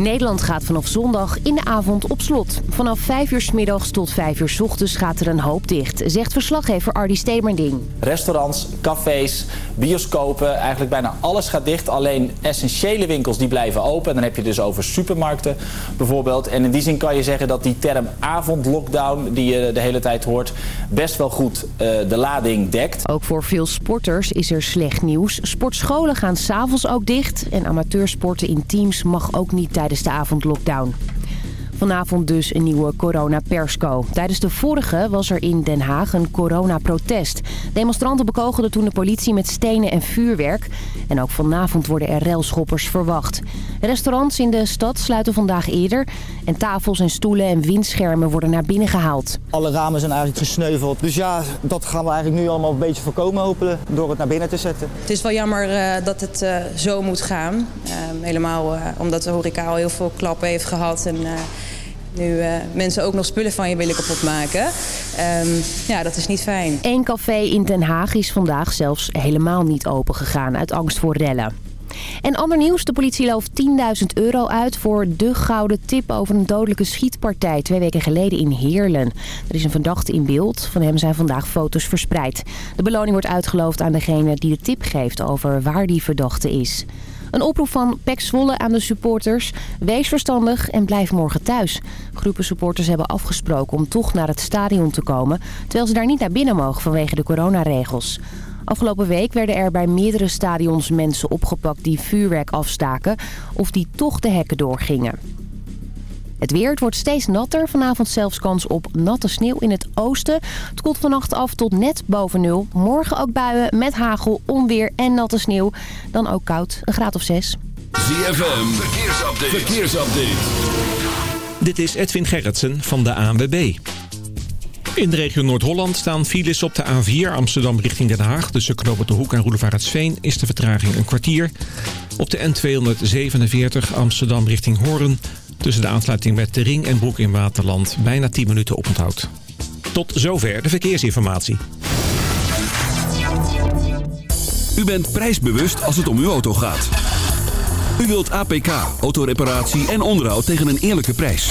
Nederland gaat vanaf zondag in de avond op slot. Vanaf 5 uur s middags tot 5 uur s ochtends gaat er een hoop dicht, zegt verslaggever Ardi Stemerding. Restaurants, cafés, bioscopen, eigenlijk bijna alles gaat dicht. Alleen essentiële winkels die blijven open. En dan heb je dus over supermarkten bijvoorbeeld. En in die zin kan je zeggen dat die term avondlockdown die je de hele tijd hoort... best wel goed uh, de lading dekt. Ook voor veel sporters is er slecht nieuws. Sportscholen gaan s'avonds ook dicht. En amateursporten in teams mag ook niet tijdens de avondlockdown. Vanavond dus een nieuwe corona-persco. Tijdens de vorige was er in Den Haag een coronaprotest. Demonstranten bekogelden toen de politie met stenen en vuurwerk. En ook vanavond worden er railschoppers verwacht. Restaurants in de stad sluiten vandaag eerder. En tafels en stoelen en windschermen worden naar binnen gehaald. Alle ramen zijn eigenlijk gesneuveld. Dus ja, dat gaan we eigenlijk nu allemaal een beetje voorkomen hopelijk. Door het naar binnen te zetten. Het is wel jammer uh, dat het uh, zo moet gaan. Uh, helemaal omdat de horeca al heel veel klappen heeft gehad. En, nu uh, mensen ook nog spullen van je willen kapotmaken. Um, ja, dat is niet fijn. Eén café in Den Haag is vandaag zelfs helemaal niet open gegaan uit angst voor rellen. En ander nieuws, de politie looft 10.000 euro uit voor de gouden tip over een dodelijke schietpartij twee weken geleden in Heerlen. Er is een verdachte in beeld, van hem zijn vandaag foto's verspreid. De beloning wordt uitgeloofd aan degene die de tip geeft over waar die verdachte is. Een oproep van Pek Zwolle aan de supporters. Wees verstandig en blijf morgen thuis. Groepen supporters hebben afgesproken om toch naar het stadion te komen... terwijl ze daar niet naar binnen mogen vanwege de coronaregels. Afgelopen week werden er bij meerdere stadions mensen opgepakt die vuurwerk afstaken... of die toch de hekken doorgingen. Het weer, het wordt steeds natter. Vanavond zelfs kans op natte sneeuw in het oosten. Het koelt vannacht af tot net boven nul. Morgen ook buien met hagel, onweer en natte sneeuw. Dan ook koud, een graad of zes. ZFM, verkeersupdate. verkeersupdate. Dit is Edwin Gerritsen van de ANWB. In de regio Noord-Holland staan files op de A4 Amsterdam richting Den Haag. Tussen Knoppen de Hoek en Roelevaretsveen is de vertraging een kwartier. Op de N247 Amsterdam richting Hoorn Tussen de aansluiting met de Ring en Broek in Waterland bijna 10 minuten oponthoud. Tot zover de verkeersinformatie. U bent prijsbewust als het om uw auto gaat. U wilt APK, autoreparatie en onderhoud tegen een eerlijke prijs.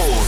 Oh.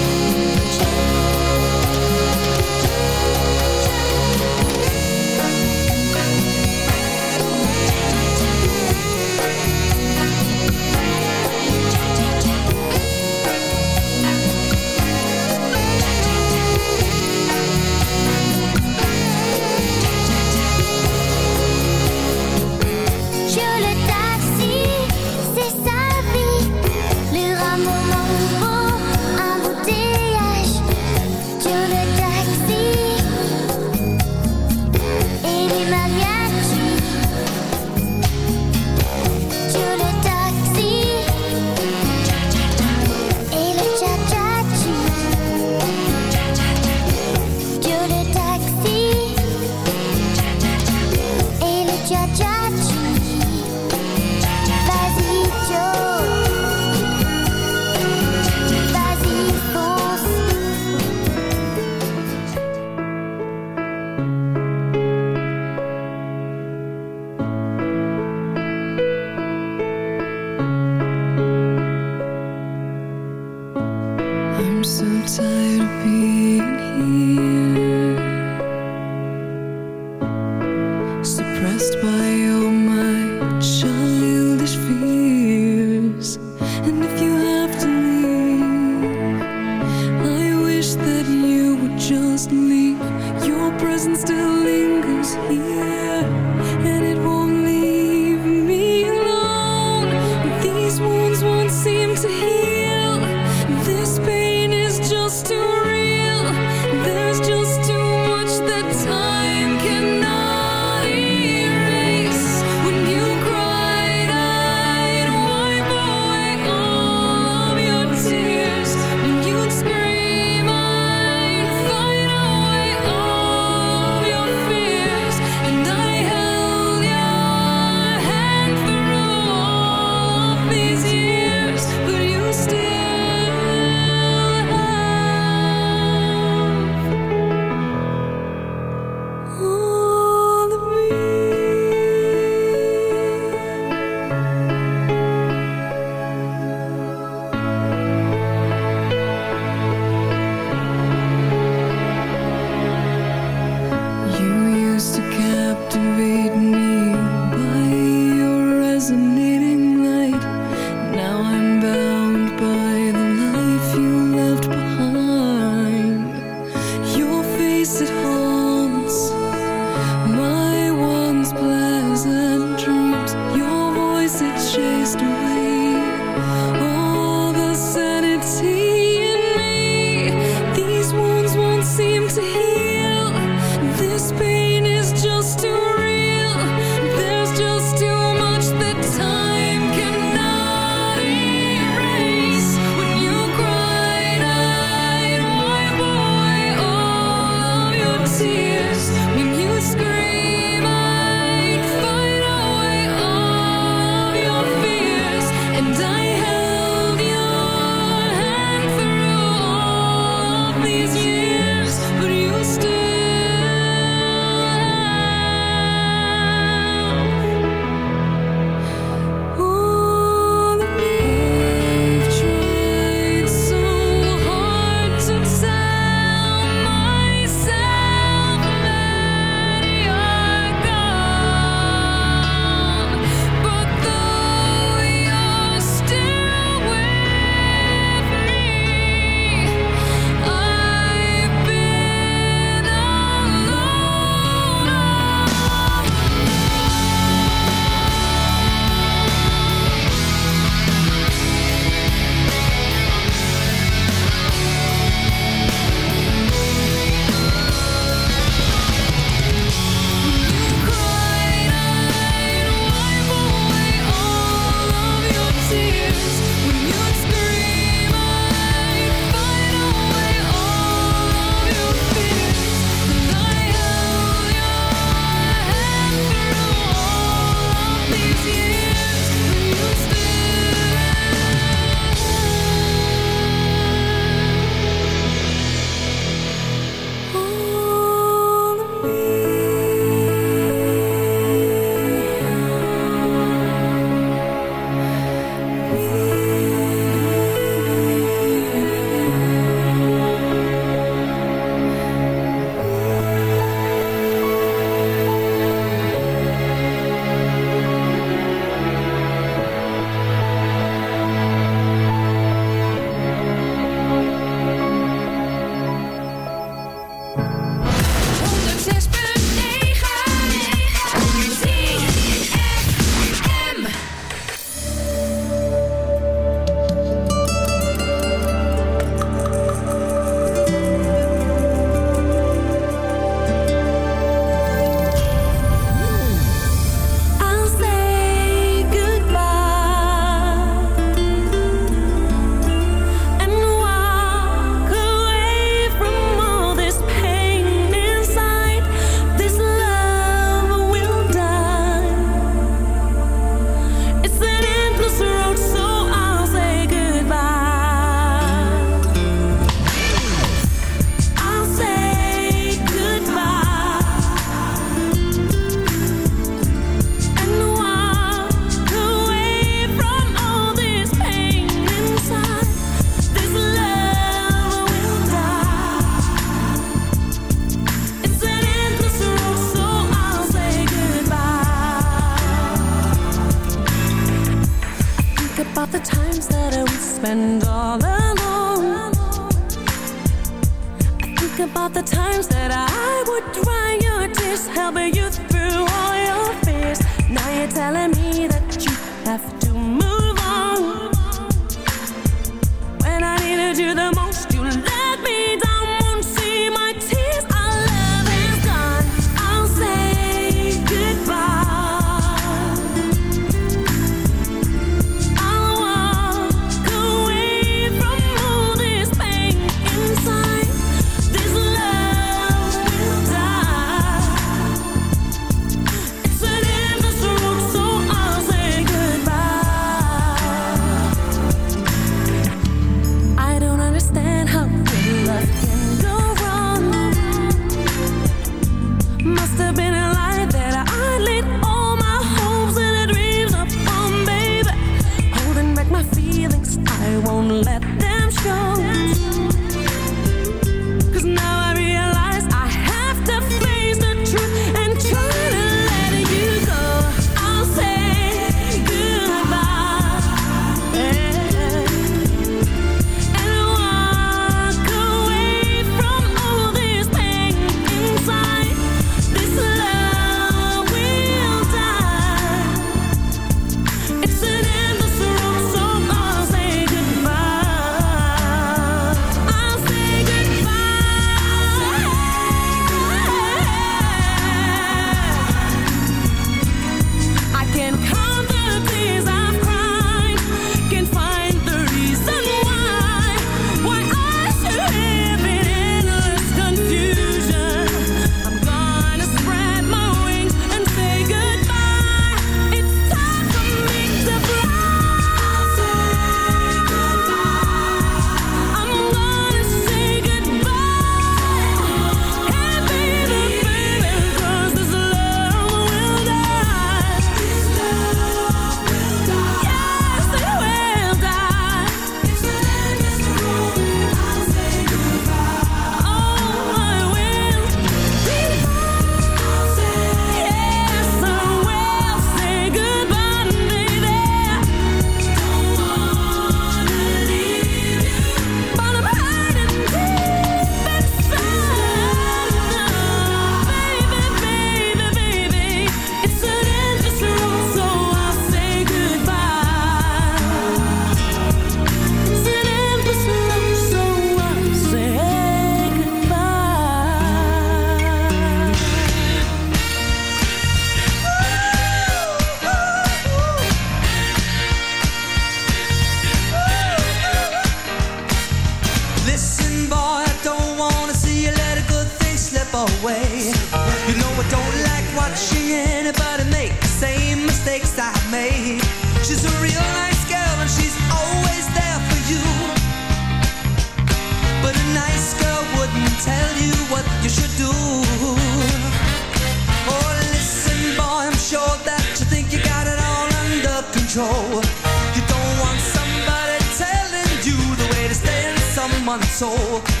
months old.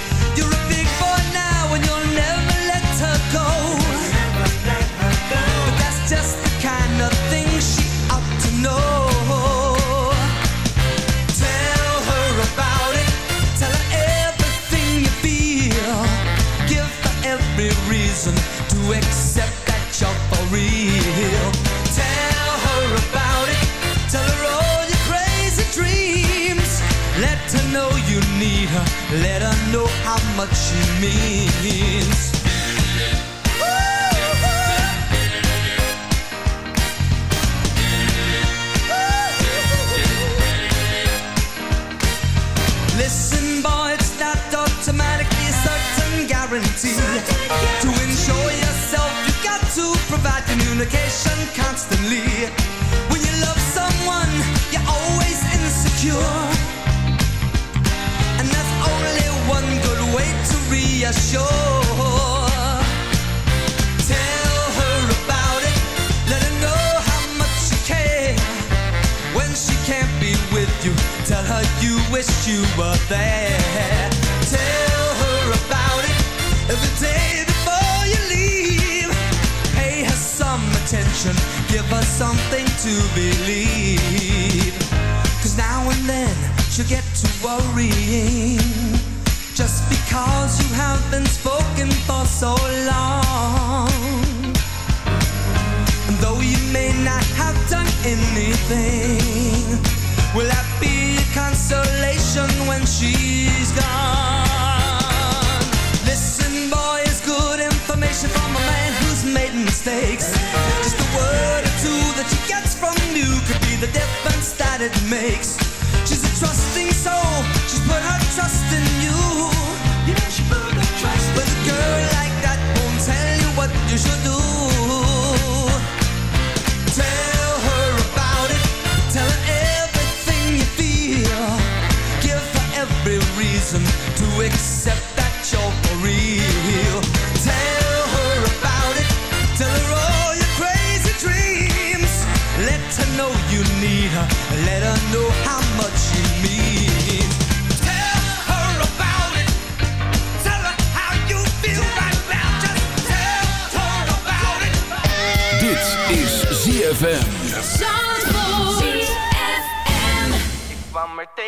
Let her know how much she means. Listen, boy, it's not automatically a certain guarantee. To enjoy yourself, you got to provide communication constantly. When you love someone, you're always insecure be. You. Tell her you wish you were there. Tell her about it every day before you leave. Pay her some attention, give her something to now and then she'll get to worrying anything, will that be a consolation when she's gone? Listen, boy, it's good information from a man who's made mistakes. Just a word or two that she gets from you could be the difference that it makes. She's a trusting soul, she's put her trust in you. You know she put her to accept that you're for real. Tell her about it, tell her all your crazy dreams. Let her know you need her, let her know how much you mean. Tell her about it, tell her how you feel right now. Just tell her about it. Dit is ZFM.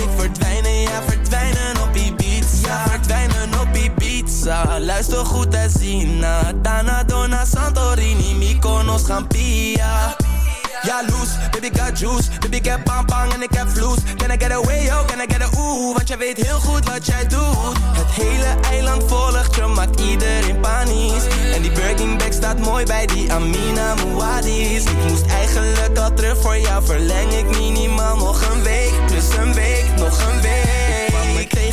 ik Luister goed en zien na. Dana, Dona, Santorini Mykonos, Gampia. Ja, loose, baby got juice. Baby ik heb bang en ik heb vloes. Can I get away, yo, can I get a ooh? Want jij weet heel goed wat jij doet. Het hele eiland volgt je, maakt iedereen panisch. En die Birkin bag staat mooi bij die Amina Muadis Ik moest eigenlijk al terug voor jou Verleng ik minimaal nog een week. Plus een week, nog een week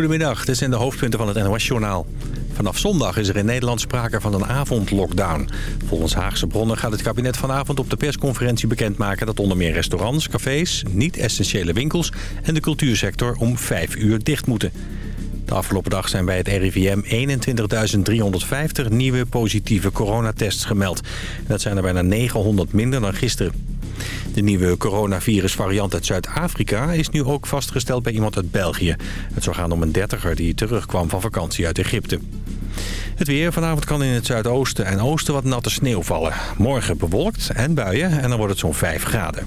Goedemiddag, dit zijn de hoofdpunten van het NOS-journaal. Vanaf zondag is er in Nederland sprake van een avondlockdown. Volgens Haagse bronnen gaat het kabinet vanavond op de persconferentie bekendmaken... dat onder meer restaurants, cafés, niet-essentiële winkels... en de cultuursector om 5 uur dicht moeten. De afgelopen dag zijn bij het RIVM 21.350 nieuwe positieve coronatests gemeld. Dat zijn er bijna 900 minder dan gisteren. De nieuwe coronavirusvariant uit Zuid-Afrika is nu ook vastgesteld bij iemand uit België. Het zou gaan om een dertiger die terugkwam van vakantie uit Egypte. Het weer. Vanavond kan in het zuidoosten en oosten wat natte sneeuw vallen. Morgen bewolkt en buien en dan wordt het zo'n 5 graden.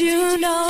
You know?